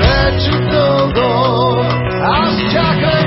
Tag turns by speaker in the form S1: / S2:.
S1: вече дълго. Аз чакам.